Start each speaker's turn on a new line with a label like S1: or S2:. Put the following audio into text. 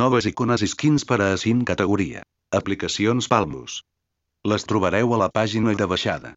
S1: noves icones i skins per a Asin categoria. Aplicacions Palmus. Les trobareu a la pàgina de baixada.